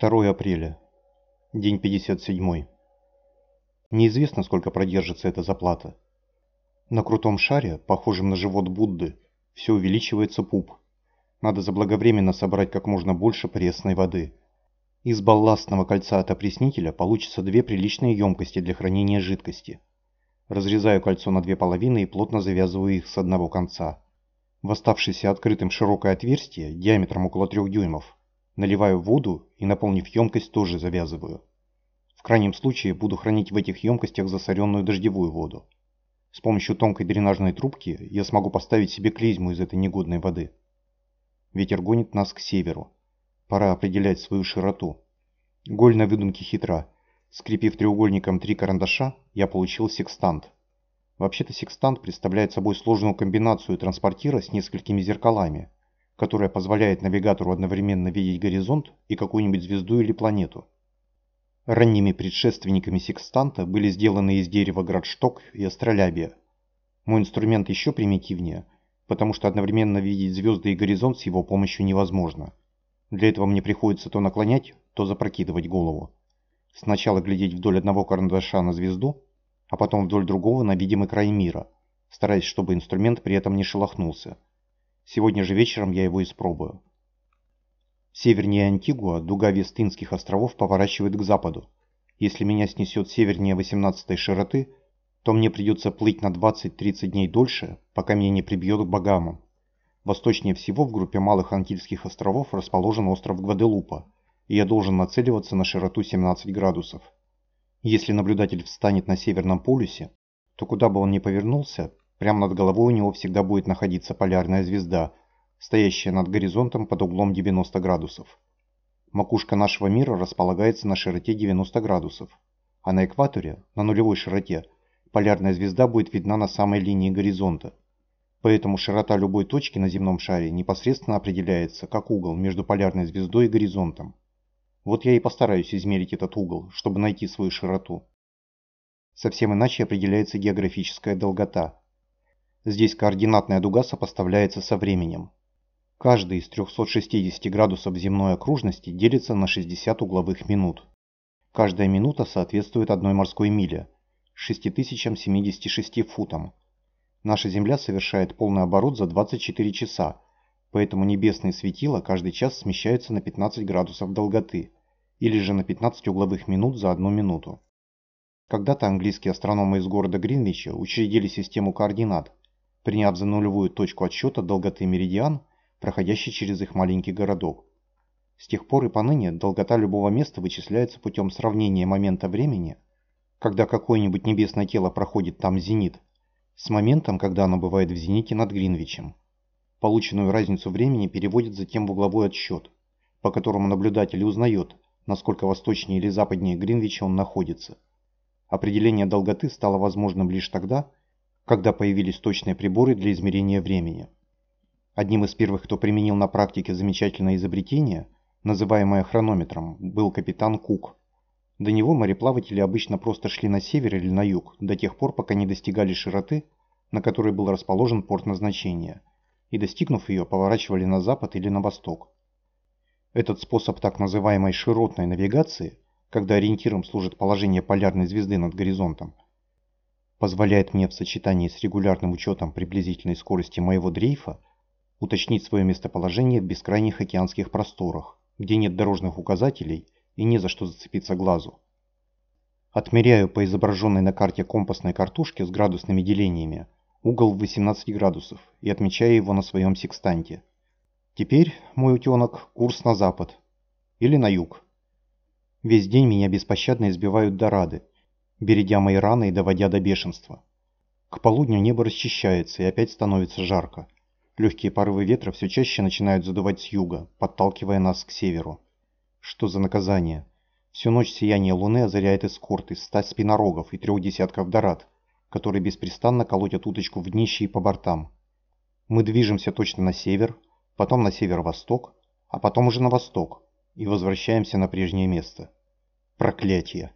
2 апреля. День 57. Неизвестно, сколько продержится эта заплата. На крутом шаре, похожем на живот Будды, все увеличивается пуп. Надо заблаговременно собрать как можно больше пресной воды. Из балластного кольца от опреснителя получится две приличные емкости для хранения жидкости. Разрезаю кольцо на две половины и плотно завязываю их с одного конца. В оставшееся открытым широкое отверстие, диаметром около трех дюймов, Наливаю воду и, наполнив емкость, тоже завязываю. В крайнем случае буду хранить в этих емкостях засоренную дождевую воду. С помощью тонкой дренажной трубки я смогу поставить себе клизму из этой негодной воды. Ветер гонит нас к северу. Пора определять свою широту. Голь на выдумке хитра. Скрепив треугольником три карандаша, я получил секстант. Вообще-то секстант представляет собой сложную комбинацию транспортира с несколькими зеркалами, которая позволяет навигатору одновременно видеть горизонт и какую-нибудь звезду или планету. Ранними предшественниками секстанта были сделаны из дерева градшток и астролябия. Мой инструмент еще примитивнее, потому что одновременно видеть звезды и горизонт с его помощью невозможно. Для этого мне приходится то наклонять, то запрокидывать голову. Сначала глядеть вдоль одного карандаша на звезду, а потом вдоль другого на видимый край мира, стараясь, чтобы инструмент при этом не шелохнулся. Сегодня же вечером я его испробую. Севернее Антигуа дуга Вестынских островов поворачивает к западу. Если меня снесет севернее 18 широты, то мне придется плыть на 20-30 дней дольше, пока меня не прибьет к Багамам. Восточнее всего в группе Малых Антильских островов расположен остров Гваделупа, и я должен нацеливаться на широту 17 градусов. Если наблюдатель встанет на Северном полюсе, то куда бы он ни повернулся, Прямо над головой у него всегда будет находиться полярная звезда, стоящая над горизонтом под углом 90 градусов. Макушка нашего мира располагается на широте 90 градусов, а на экваторе, на нулевой широте, полярная звезда будет видна на самой линии горизонта. Поэтому широта любой точки на земном шаре непосредственно определяется как угол между полярной звездой и горизонтом. Вот я и постараюсь измерить этот угол, чтобы найти свою широту. Совсем иначе определяется географическая долгота – Здесь координатная дуга сопоставляется со временем. Каждый из 360 градусов земной окружности делится на 60 угловых минут. Каждая минута соответствует одной морской миле, 6076 футам. Наша Земля совершает полный оборот за 24 часа, поэтому небесные светила каждый час смещаются на 15 градусов долготы, или же на 15 угловых минут за одну минуту. Когда-то английские астрономы из города Гринвича учредили систему координат, приняв за нулевую точку отсчета долготы меридиан, проходящий через их маленький городок. С тех пор и поныне долгота любого места вычисляется путем сравнения момента времени, когда какое-нибудь небесное тело проходит там зенит, с моментом, когда оно бывает в зените над Гринвичем. Полученную разницу времени переводят затем в угловой отсчет, по которому наблюдатель узнает, насколько восточнее или западнее Гринвича он находится. Определение долготы стало возможным лишь тогда, когда появились точные приборы для измерения времени. Одним из первых, кто применил на практике замечательное изобретение, называемое хронометром, был капитан Кук. До него мореплаватели обычно просто шли на север или на юг, до тех пор, пока не достигали широты, на которой был расположен порт назначения, и достигнув ее, поворачивали на запад или на восток. Этот способ так называемой широтной навигации, когда ориентиром служит положение полярной звезды над горизонтом, позволяет мне в сочетании с регулярным учетом приблизительной скорости моего дрейфа уточнить свое местоположение в бескрайних океанских просторах, где нет дорожных указателей и не за что зацепиться глазу. Отмеряю по изображенной на карте компасной картушке с градусными делениями угол в 18 градусов и отмечаю его на своем секстанте. Теперь, мой утенок, курс на запад. Или на юг. Весь день меня беспощадно избивают дорады, бередя мои раны и доводя до бешенства. К полудню небо расчищается и опять становится жарко. Легкие порывы ветра все чаще начинают задувать с юга, подталкивая нас к северу. Что за наказание? Всю ночь сияние луны озаряет эскорт из ста спинорогов и трех десятков дорад, которые беспрестанно колотят уточку в днище и по бортам. Мы движемся точно на север, потом на северо-восток, а потом уже на восток, и возвращаемся на прежнее место. Проклятие!